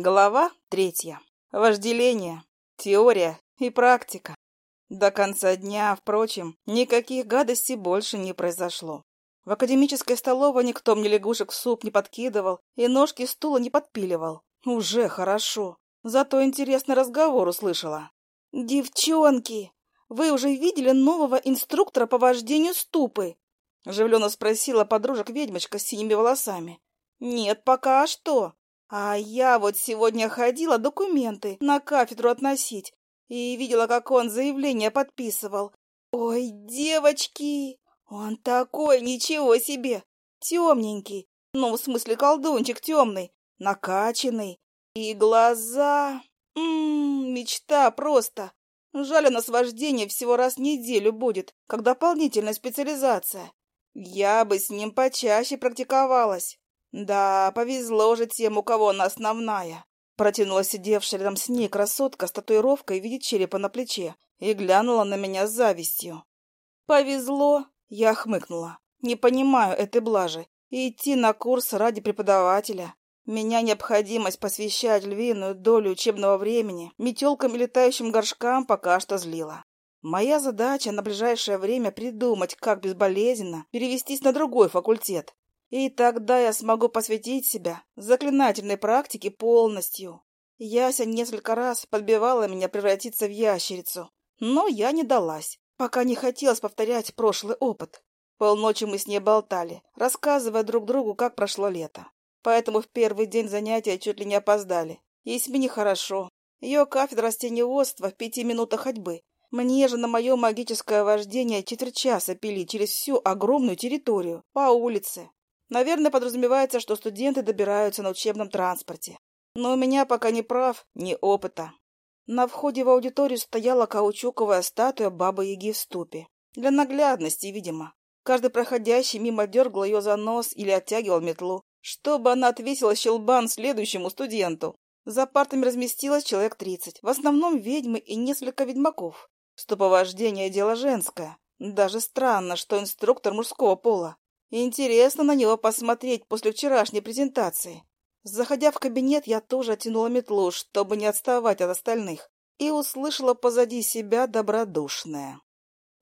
Глава третья. Вожделение, теория и практика. До конца дня, впрочем, никаких гадостей больше не произошло. В академической столовой никто мне лягушек в суп не подкидывал и ножки стула не подпиливал. Уже хорошо. Зато интересный разговор услышала. «Девчонки, вы уже видели нового инструктора по вождению ступы?» Оживленно спросила подружек-ведьмочка с синими волосами. «Нет пока, что?» А я вот сегодня ходила документы на кафедру относить и видела, как он заявление подписывал. Ой, девочки, он такой, ничего себе, темненький, ну, в смысле колдунчик темный, накачанный, и глаза... М -м, мечта просто. Жаль, у нас вождение всего раз в неделю будет, как дополнительная специализация. Я бы с ним почаще практиковалась. «Да, повезло же тем, у кого она основная!» Протянула сидевшая рядом с ней красотка с татуировкой в виде черепа на плече и глянула на меня с завистью. «Повезло!» — я хмыкнула. «Не понимаю этой блажи. идти на курс ради преподавателя. Меня необходимость посвящать львиную долю учебного времени метелкам и летающим горшкам пока что злила. Моя задача на ближайшее время придумать, как безболезненно перевестись на другой факультет, и тогда я смогу посвятить себя заклинательной практике полностью. Яся несколько раз подбивала меня превратиться в ящерицу, но я не далась, пока не хотелось повторять прошлый опыт. Полночи мы с ней болтали, рассказывая друг другу, как прошло лето. Поэтому в первый день занятия чуть ли не опоздали. Есмине хорошо. Ее кафедра растениеводства в пяти минутах ходьбы. Мне же на мое магическое вождение четверть часа пили через всю огромную территорию, по улице. Наверное, подразумевается, что студенты добираются на учебном транспорте. Но у меня пока ни прав, ни опыта. На входе в аудиторию стояла каучуковая статуя Бабы-Яги в ступе. Для наглядности, видимо. Каждый проходящий мимо дергал ее за нос или оттягивал метлу, чтобы она отвесила щелбан следующему студенту. За партами разместилось человек тридцать, в основном ведьмы и несколько ведьмаков. Ступовождение – дело женское. Даже странно, что инструктор мужского пола. Интересно на него посмотреть после вчерашней презентации. Заходя в кабинет, я тоже оттянула метлу, чтобы не отставать от остальных, и услышала позади себя добродушное.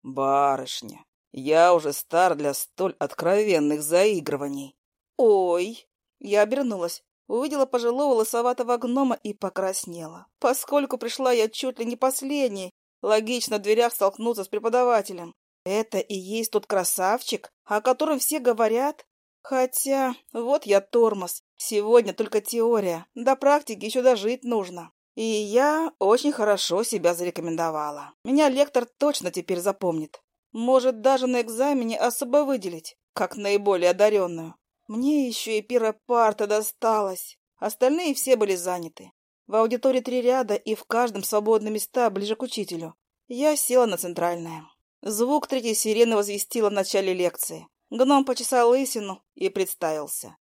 «Барышня, я уже стар для столь откровенных заигрываний». «Ой!» Я обернулась, увидела пожилого лысоватого гнома и покраснела. Поскольку пришла я чуть ли не последней, логично в дверях столкнуться с преподавателем. Это и есть тот красавчик, о котором все говорят? Хотя, вот я тормоз. Сегодня только теория. До практики еще дожить нужно. И я очень хорошо себя зарекомендовала. Меня лектор точно теперь запомнит. Может, даже на экзамене особо выделить, как наиболее одаренную. Мне еще и первая парта досталась. Остальные все были заняты. В аудитории три ряда, и в каждом свободные места ближе к учителю. Я села на центральное. Звук третьей сирены возвестил о начале лекции. Гном почесал лысину и представился.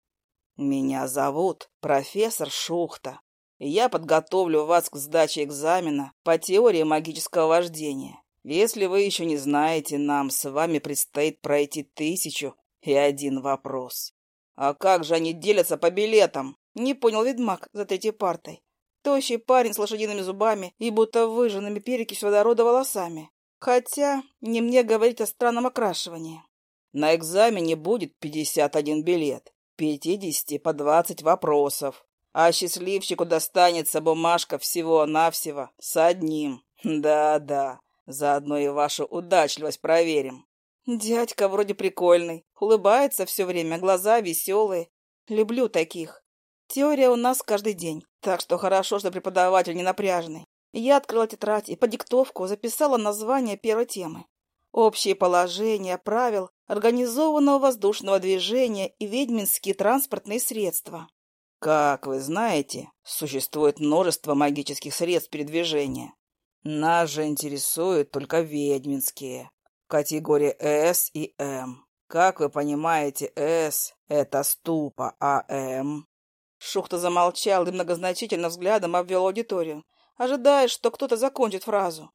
«Меня зовут профессор Шухта. Я подготовлю вас к сдаче экзамена по теории магического вождения. Если вы еще не знаете, нам с вами предстоит пройти тысячу и один вопрос. А как же они делятся по билетам? Не понял ведьмак за третьей партой. Тощий парень с лошадиными зубами и будто выжженными перекись водорода волосами. Хотя не мне говорить о странном окрашивании. На экзамене будет 51 билет, 50 по 20 вопросов, а счастливчику достанется бумажка всего-навсего с одним. Да-да, заодно и вашу удачливость проверим. Дядька вроде прикольный, улыбается все время, глаза веселые. Люблю таких. Теория у нас каждый день, так что хорошо, что преподаватель не напряжный. Я открыла тетрадь и по диктовку записала название первой темы. Общие положения правил организованного воздушного движения и ведьминские транспортные средства. Как вы знаете, существует множество магических средств передвижения. Нас же интересуют только ведьминские. Категории С и М. Как вы понимаете, С — это ступа, а М... Шухта замолчал и многозначительно взглядом обвел аудиторию ожидая, что кто-то закончит фразу.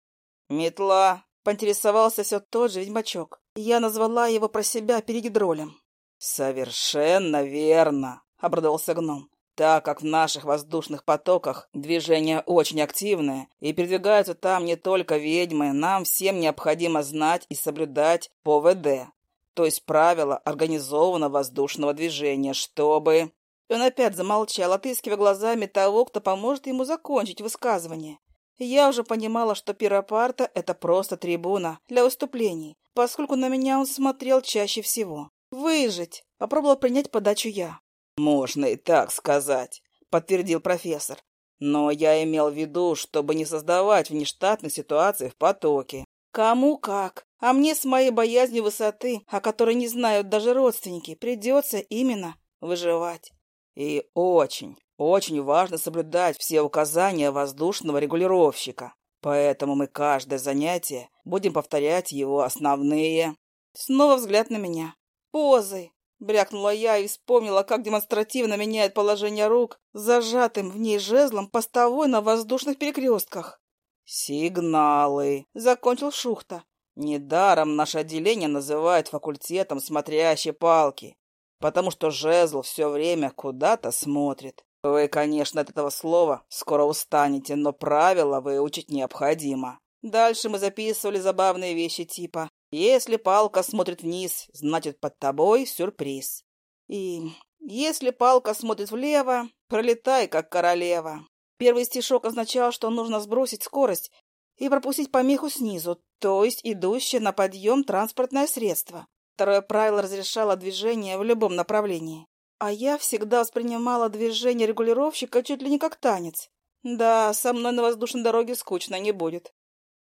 «Метла!» — поинтересовался все тот же ведьмачок. Я назвала его про себя перед гидролем. «Совершенно верно!» — обрадовался гном. Так как в наших воздушных потоках движение очень активное, и передвигаются там не только ведьмы, нам всем необходимо знать и соблюдать ПОВД, то есть правила организованного воздушного движения, чтобы... И он опять замолчал, отыскивая глазами того, кто поможет ему закончить высказывание. Я уже понимала, что пиропарта — это просто трибуна для выступлений, поскольку на меня он смотрел чаще всего. «Выжить!» — попробовала принять подачу я. «Можно и так сказать», — подтвердил профессор. «Но я имел в виду, чтобы не создавать внештатных ситуаций в потоке». «Кому как, а мне с моей боязнью высоты, о которой не знают даже родственники, придется именно выживать». «И очень, очень важно соблюдать все указания воздушного регулировщика, поэтому мы каждое занятие будем повторять его основные. Снова взгляд на меня. Позы. Брякнула я и вспомнила, как демонстративно меняет положение рук, зажатым в ней жезлом постовой на воздушных перекрестках. «Сигналы», — закончил Шухта. «Недаром наше отделение называют факультетом смотрящей палки, потому что жезл все время куда-то смотрит. Вы, конечно, от этого слова скоро устанете, но правила выучить необходимо. Дальше мы записывали забавные вещи типа «Если палка смотрит вниз, значит, под тобой сюрприз». И «Если палка смотрит влево, пролетай, как королева». Первый стишок означал, что нужно сбросить скорость и пропустить помеху снизу, то есть идущее на подъем транспортное средство. Второе правило разрешало движение в любом направлении. А я всегда воспринимала движение регулировщика чуть ли не как танец. Да, со мной на воздушной дороге скучно не будет.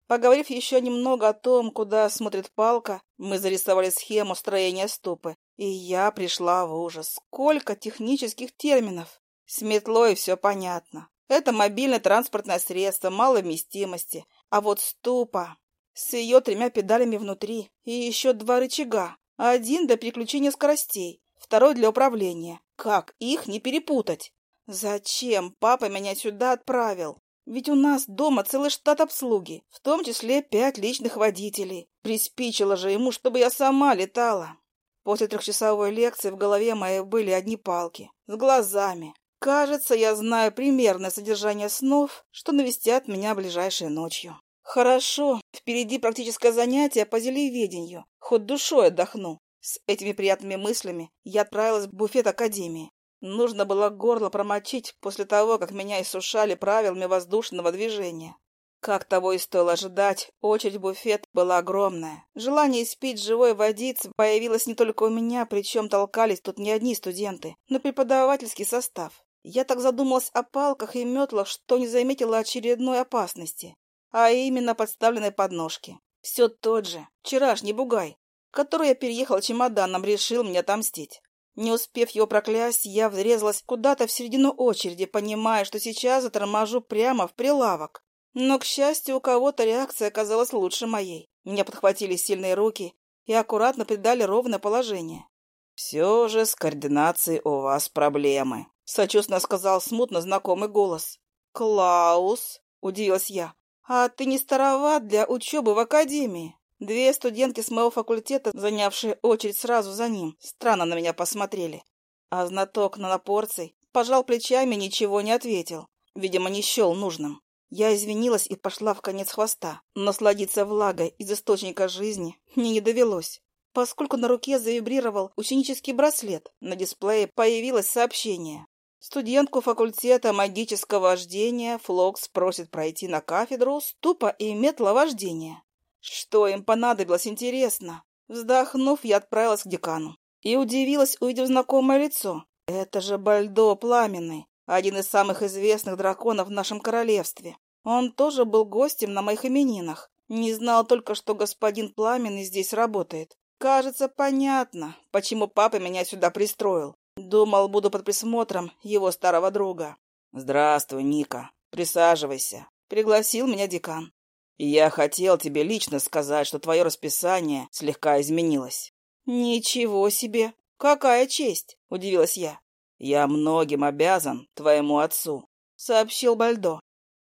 Поговорив еще немного о том, куда смотрит палка, мы зарисовали схему строения ступы. И я пришла в ужас. Сколько технических терминов. С метлой все понятно. Это мобильное транспортное средство малой вместимости. А вот ступа с ее тремя педалями внутри и еще два рычага. Один для переключения скоростей, второй для управления. Как их не перепутать? Зачем папа меня сюда отправил? Ведь у нас дома целый штат обслуги, в том числе пять личных водителей. Приспичило же ему, чтобы я сама летала. После трехчасовой лекции в голове моей были одни палки. С глазами. Кажется, я знаю примерное содержание снов, что навестят меня ближайшей ночью. Хорошо, впереди практическое занятие по зельеведению. Хоть душой отдохну. С этими приятными мыслями я отправилась в буфет Академии. Нужно было горло промочить после того, как меня иссушали правилами воздушного движения. Как того и стоило ожидать, очередь в буфет была огромная. Желание испить живой водицы появилось не только у меня, причем толкались тут не одни студенты, но преподавательский состав. Я так задумалась о палках и метлах, что не заметила очередной опасности, а именно подставленной подножки. Все тот же, вчерашний бугай, который я переехал чемоданом, решил мне отомстить. Не успев его проклясть, я врезалась куда-то в середину очереди, понимая, что сейчас заторможу прямо в прилавок. Но, к счастью, у кого-то реакция оказалась лучше моей. Меня подхватили сильные руки и аккуратно придали ровное положение. «Все же с координацией у вас проблемы», — сочувственно сказал смутно знакомый голос. «Клаус», — удивилась я, — «а ты не староват для учебы в академии?» Две студентки с моего факультета, занявшие очередь сразу за ним, странно на меня посмотрели. А знаток на напорций пожал плечами и ничего не ответил. Видимо, не счел нужным. Я извинилась и пошла в конец хвоста. Насладиться влагой из источника жизни мне не довелось. Поскольку на руке завибрировал ученический браслет, на дисплее появилось сообщение. Студентку факультета магического вождения Флокс просит пройти на кафедру ступа и метловождения. Что им понадобилось, интересно? Вздохнув, я отправилась к декану. И удивилась, увидев знакомое лицо. Это же Бальдо Пламенный, один из самых известных драконов в нашем королевстве. Он тоже был гостем на моих именинах. Не знал только, что господин Пламенный здесь работает. Кажется, понятно, почему папа меня сюда пристроил. Думал, буду под присмотром его старого друга. «Здравствуй, Ника. Присаживайся», — пригласил меня декан. «Я хотел тебе лично сказать, что твое расписание слегка изменилось». «Ничего себе! Какая честь!» — удивилась я. «Я многим обязан твоему отцу», — сообщил Бальдо.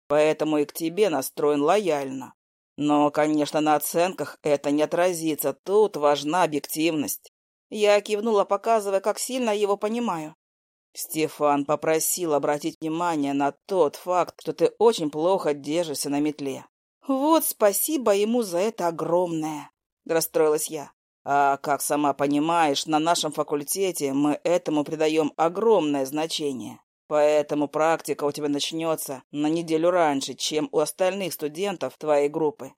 «Поэтому и к тебе настроен лояльно. Но, конечно, на оценках это не отразится. Тут важна объективность». Я кивнула, показывая, как сильно его понимаю. Стефан попросил обратить внимание на тот факт, что ты очень плохо держишься на метле. Вот спасибо ему за это огромное, расстроилась я. А как сама понимаешь, на нашем факультете мы этому придаем огромное значение. Поэтому практика у тебя начнется на неделю раньше, чем у остальных студентов твоей группы.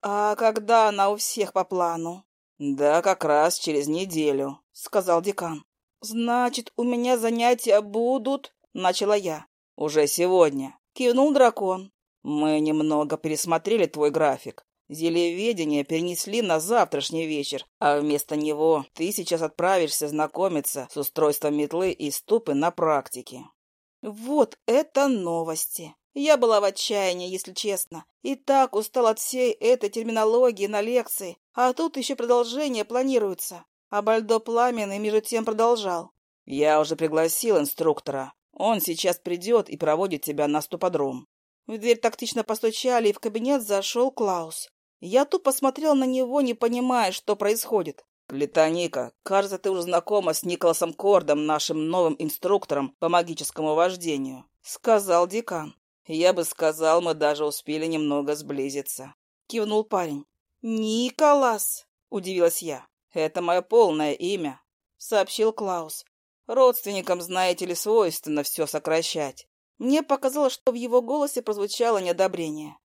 А когда она у всех по плану? Да, как раз через неделю, сказал декан. «Значит, у меня занятия будут?» — начала я. «Уже сегодня», — кивнул дракон. «Мы немного пересмотрели твой график. Зельеведение перенесли на завтрашний вечер, а вместо него ты сейчас отправишься знакомиться с устройством метлы и ступы на практике». Вот это новости! Я была в отчаянии, если честно. И так устал от всей этой терминологии на лекции, а тут еще продолжение планируется. А Бальдо Пламенный между тем продолжал. «Я уже пригласил инструктора. Он сейчас придет и проводит тебя на ступодром». В дверь тактично постучали, и в кабинет зашел Клаус. Я тупо смотрел на него, не понимая, что происходит. «Летоника, кажется, ты уже знакома с Николасом Кордом, нашим новым инструктором по магическому вождению», — сказал декан. «Я бы сказал, мы даже успели немного сблизиться», — кивнул парень. «Николас!» — удивилась я. «Это мое полное имя», — сообщил Клаус. «Родственникам, знаете ли, свойственно все сокращать». Мне показалось, что в его голосе прозвучало неодобрение.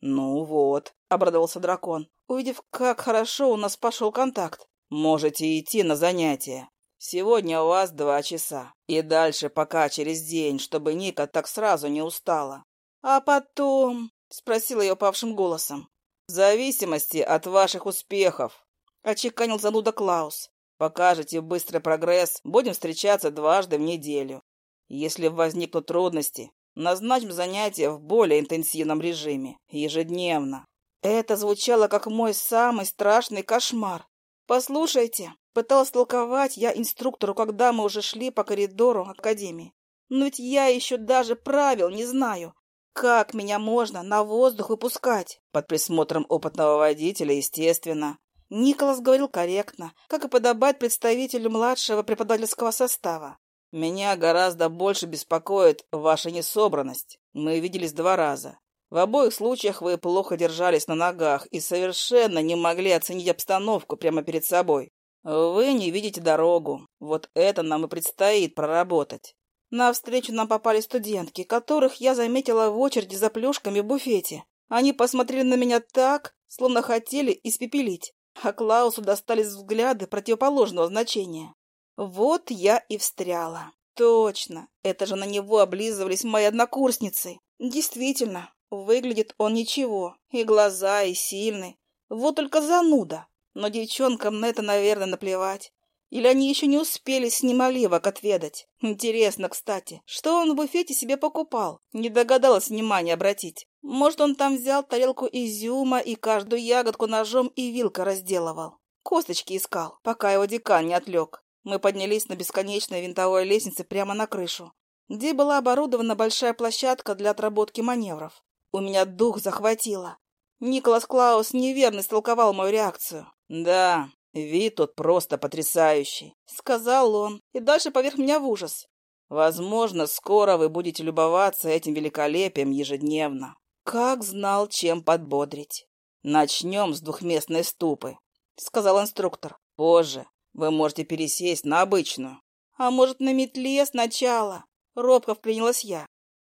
«Ну вот», — обрадовался дракон, увидев, как хорошо у нас пошел контакт. «Можете идти на занятия. Сегодня у вас два часа. И дальше пока через день, чтобы Ника так сразу не устала». «А потом...» — спросила ее павшим голосом. «В зависимости от ваших успехов», — очеканил зануда Клаус. «Покажете быстрый прогресс, будем встречаться дважды в неделю. Если возникнут трудности, назначим занятия в более интенсивном режиме, ежедневно». Это звучало как мой самый страшный кошмар. «Послушайте», — пыталась толковать я инструктору, когда мы уже шли по коридору Академии. «Но ведь я еще даже правил не знаю. Как меня можно на воздух выпускать?» Под присмотром опытного водителя, естественно. Николас говорил корректно, как и подобает представителю младшего преподавательского состава. «Меня гораздо больше беспокоит ваша несобранность. Мы виделись два раза. В обоих случаях вы плохо держались на ногах и совершенно не могли оценить обстановку прямо перед собой. Вы не видите дорогу. Вот это нам и предстоит проработать. На встречу нам попали студентки, которых я заметила в очереди за плюшками в буфете. Они посмотрели на меня так, словно хотели испепелить а Клаусу достались взгляды противоположного значения. Вот я и встряла. Точно, это же на него облизывались мои однокурсницы. Действительно, выглядит он ничего, и глаза, и сильный. Вот только зануда. Но девчонкам на это, наверное, наплевать. Или они еще не успели с ним оливок отведать? Интересно, кстати, что он в буфете себе покупал? Не догадалась внимания обратить. Может, он там взял тарелку изюма и каждую ягодку ножом и вилкой разделывал. Косточки искал, пока его декан не отвлек. Мы поднялись на бесконечной винтовой лестнице прямо на крышу, где была оборудована большая площадка для отработки маневров. У меня дух захватило. Николас Клаус неверно истолковал мою реакцию. «Да, «Вид тут просто потрясающий», — сказал он, и дальше поверх меня в ужас. «Возможно, скоро вы будете любоваться этим великолепием ежедневно». Как знал, чем подбодрить. «Начнем с двухместной ступы», — сказал инструктор. «Позже вы можете пересесть на обычную». «А может, на метле сначала?» — робко вклинилась я.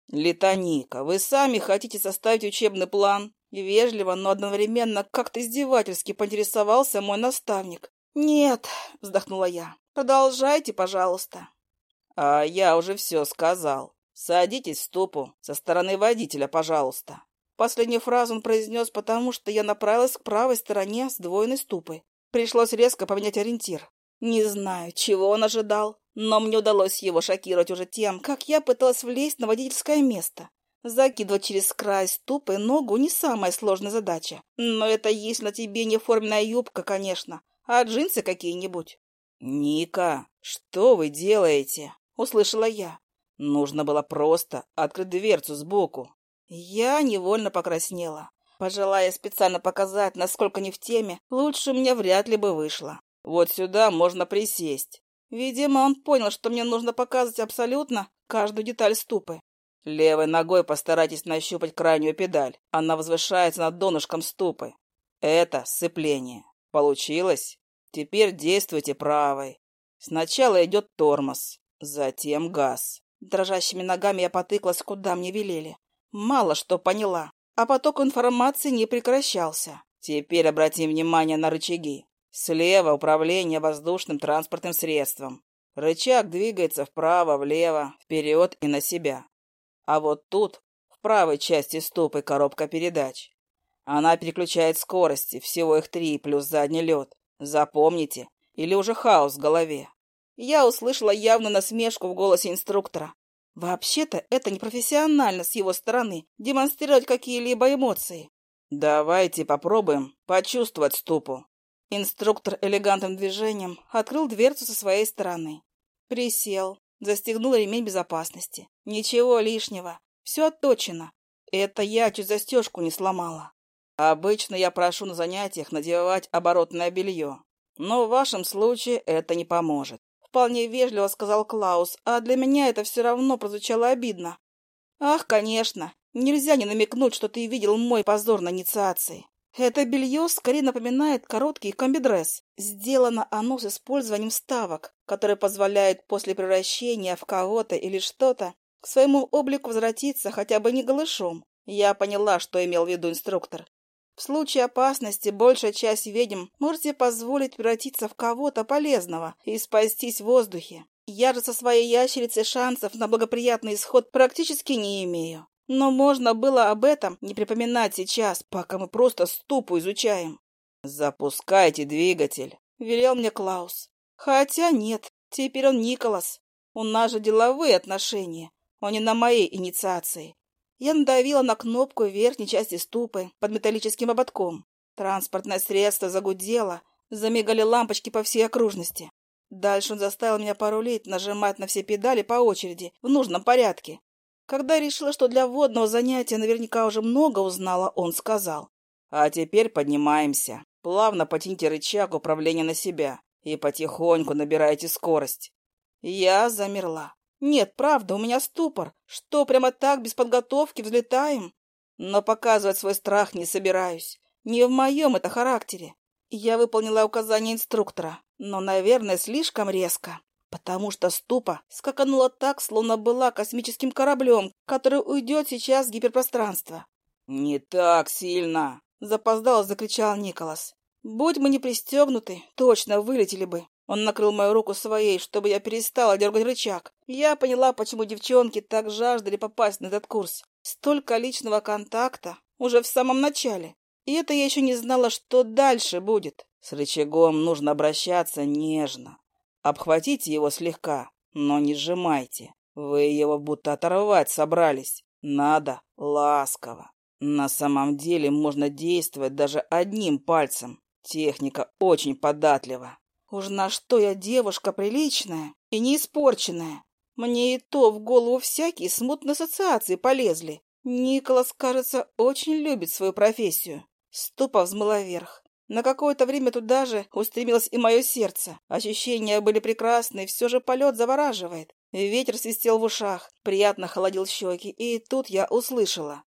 «Летоника, вы сами хотите составить учебный план?» Вежливо, но одновременно как-то издевательски поинтересовался мой наставник. «Нет», — вздохнула я, — «продолжайте, пожалуйста». «А я уже все сказал. Садитесь в ступу со стороны водителя, пожалуйста». Последнюю фразу он произнес, потому что я направилась к правой стороне с двойной ступой. Пришлось резко поменять ориентир. Не знаю, чего он ожидал, но мне удалось его шокировать уже тем, как я пыталась влезть на водительское место. Закидывать через край ступы ногу не самая сложная задача. Но это если на тебе не форменная юбка, конечно, а джинсы какие-нибудь. «Ника, что вы делаете?» — услышала я. Нужно было просто открыть дверцу сбоку. Я невольно покраснела. Пожелая специально показать, насколько не в теме, лучше мне вряд ли бы вышло. Вот сюда можно присесть. Видимо, он понял, что мне нужно показывать абсолютно каждую деталь ступы. Левой ногой постарайтесь нащупать крайнюю педаль. Она возвышается над донышком ступы. Это сцепление. Получилось? Теперь действуйте правой. Сначала идет тормоз, затем газ. Дрожащими ногами я потыклась, куда мне велели. Мало что поняла, а поток информации не прекращался. Теперь обратим внимание на рычаги. Слева управление воздушным транспортным средством. Рычаг двигается вправо, влево, вперед и на себя. А вот тут, в правой части ступы, коробка передач. Она переключает скорости, всего их три, плюс задний лед. Запомните, или уже хаос в голове. Я услышала явно насмешку в голосе инструктора. Вообще-то это непрофессионально с его стороны демонстрировать какие-либо эмоции. Давайте попробуем почувствовать ступу. Инструктор элегантным движением открыл дверцу со своей стороны. Присел, Застегнула ремень безопасности. Ничего лишнего. Все отточено. Это я чуть застежку не сломала. Обычно я прошу на занятиях надевать оборотное белье. Но в вашем случае это не поможет. Вполне вежливо сказал Клаус, а для меня это все равно прозвучало обидно. Ах, конечно, нельзя не намекнуть, что ты видел мой позор на инициации. Это белье скорее напоминает короткий комбидресс. Сделано оно с использованием вставок, которые позволяют после превращения в кого-то или что-то к своему облику возвратиться хотя бы не голышом. Я поняла, что имел в виду инструктор. В случае опасности большая часть ведьм можете позволить превратиться в кого-то полезного и спастись в воздухе. Я же со своей ящерицей шансов на благоприятный исход практически не имею. Но можно было об этом не припоминать сейчас, пока мы просто ступу изучаем. «Запускайте двигатель», — велел мне Клаус. Хотя нет, теперь он Николас. У нас же деловые отношения, а не на моей инициации. Я надавила на кнопку верхней части ступы под металлическим ободком. Транспортное средство загудело, замигали лампочки по всей окружности. Дальше он заставил меня порулить, нажимать на все педали по очереди, в нужном порядке. Когда решила, что для водного занятия наверняка уже много узнала, он сказал. «А теперь поднимаемся. Плавно потяните рычаг управления на себя и потихоньку набирайте скорость». Я замерла. «Нет, правда, у меня ступор. Что, прямо так, без подготовки, взлетаем?» Но показывать свой страх не собираюсь. Не в моем это характере. Я выполнила указание инструктора, но, наверное, слишком резко потому что ступа скаканула так, словно была космическим кораблем, который уйдет сейчас в гиперпространство. «Не так сильно!» — запоздало закричал Николас. «Будь мы не пристегнуты, точно вылетели бы». Он накрыл мою руку своей, чтобы я перестала дергать рычаг. Я поняла, почему девчонки так жаждали попасть на этот курс. Столько личного контакта уже в самом начале. И это я еще не знала, что дальше будет. С рычагом нужно обращаться нежно, Обхватите его слегка, но не сжимайте. Вы его будто оторвать собрались. Надо ласково. На самом деле можно действовать даже одним пальцем. Техника очень податлива. Уж на что я девушка приличная и не испорченная. Мне и то в голову всякие смутные ассоциации полезли. Николас, кажется, очень любит свою профессию. Ступа взмыла вверх. На какое-то время туда же устремилось и мое сердце. Ощущения были прекрасные, все же полет завораживает. Ветер свистел в ушах, приятно холодил щеки, и тут я услышала.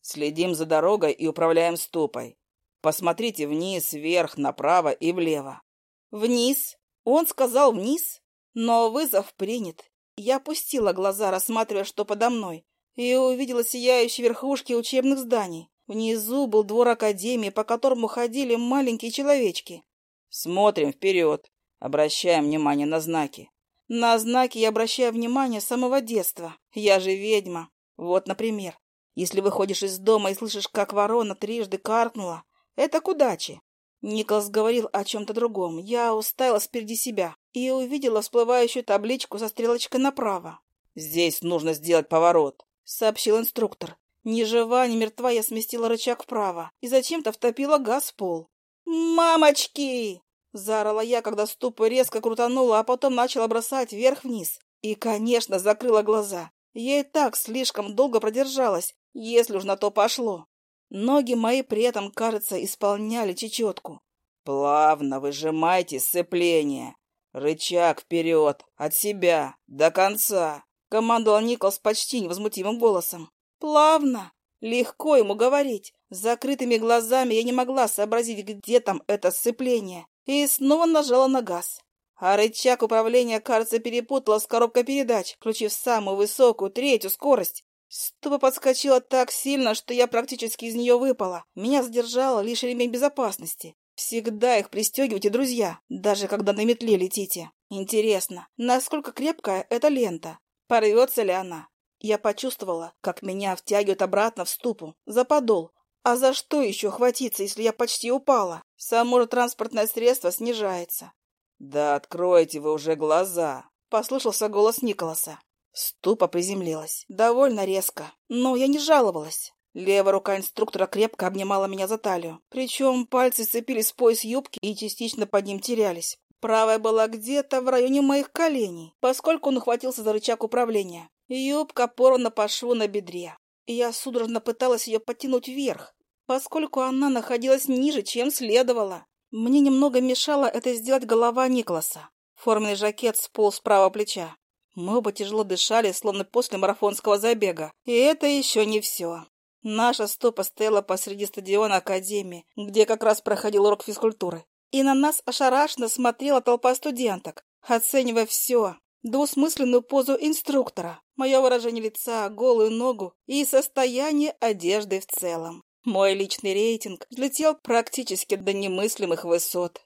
Следим за дорогой и управляем ступой. Посмотрите вниз, вверх, направо и влево. Вниз? Он сказал вниз? Но вызов принят. Я опустила глаза, рассматривая, что подо мной, и увидела сияющие верхушки учебных зданий. Внизу был двор академии, по которому ходили маленькие человечки. Смотрим вперед, обращаем внимание на знаки. На знаки я обращаю внимание с самого детства. Я же ведьма. Вот, например, если выходишь из дома и слышишь, как ворона трижды каркнула, это к удаче. Николас говорил о чем-то другом. Я уставилась впереди себя и увидела всплывающую табличку со стрелочкой направо. «Здесь нужно сделать поворот», — сообщил инструктор. Ни жива, ни мертва я сместила рычаг вправо и зачем-то втопила газ в пол. «Мамочки!» — заорала я, когда ступа резко крутанула, а потом начала бросать вверх-вниз. И, конечно, закрыла глаза. Я и так слишком долго продержалась, если уж на то пошло. Ноги мои при этом, кажется, исполняли чечетку. «Плавно выжимайте сцепление. «Рычаг вперед! От себя! До конца!» — командовал Николс почти невозмутимым голосом. «Плавно! Легко ему говорить. С закрытыми глазами я не могла сообразить, где там это сцепление, и снова нажала на газ. А рычаг управления, кажется, перепутала с коробкой передач, включив самую высокую, третью скорость. Ступа подскочила так сильно, что я практически из нее выпала. Меня задержала лишь ремень безопасности. Всегда их пристегивайте, друзья, даже когда на метле летите. Интересно, насколько крепкая эта лента? Порвется ли она? Я почувствовала, как меня втягивают обратно в ступу, за подол. А за что еще хватиться, если я почти упала? Само же транспортное средство снижается. «Да откройте вы уже глаза!» — послышался голос Николаса. Ступа приземлилась. Довольно резко. Но я не жаловалась. Левая рука инструктора крепко обнимала меня за талию. Причем пальцы цепились в пояс юбки и частично под ним терялись. Правая была где-то в районе моих коленей, поскольку он ухватился за рычаг управления. Юбка порвана по шву на бедре. Я судорожно пыталась ее потянуть вверх, поскольку она находилась ниже, чем следовало. Мне немного мешало это сделать голова Никласа. Форменный жакет сполз с правого плеча. Мы оба тяжело дышали, словно после марафонского забега. И это еще не все. Наша стопа стояла посреди стадиона Академии, где как раз проходил урок физкультуры. И на нас ошарашенно смотрела толпа студенток, оценивая все. Двусмысленную позу инструктора, мое выражение лица, голую ногу и состояние одежды в целом. Мой личный рейтинг взлетел практически до немыслимых высот.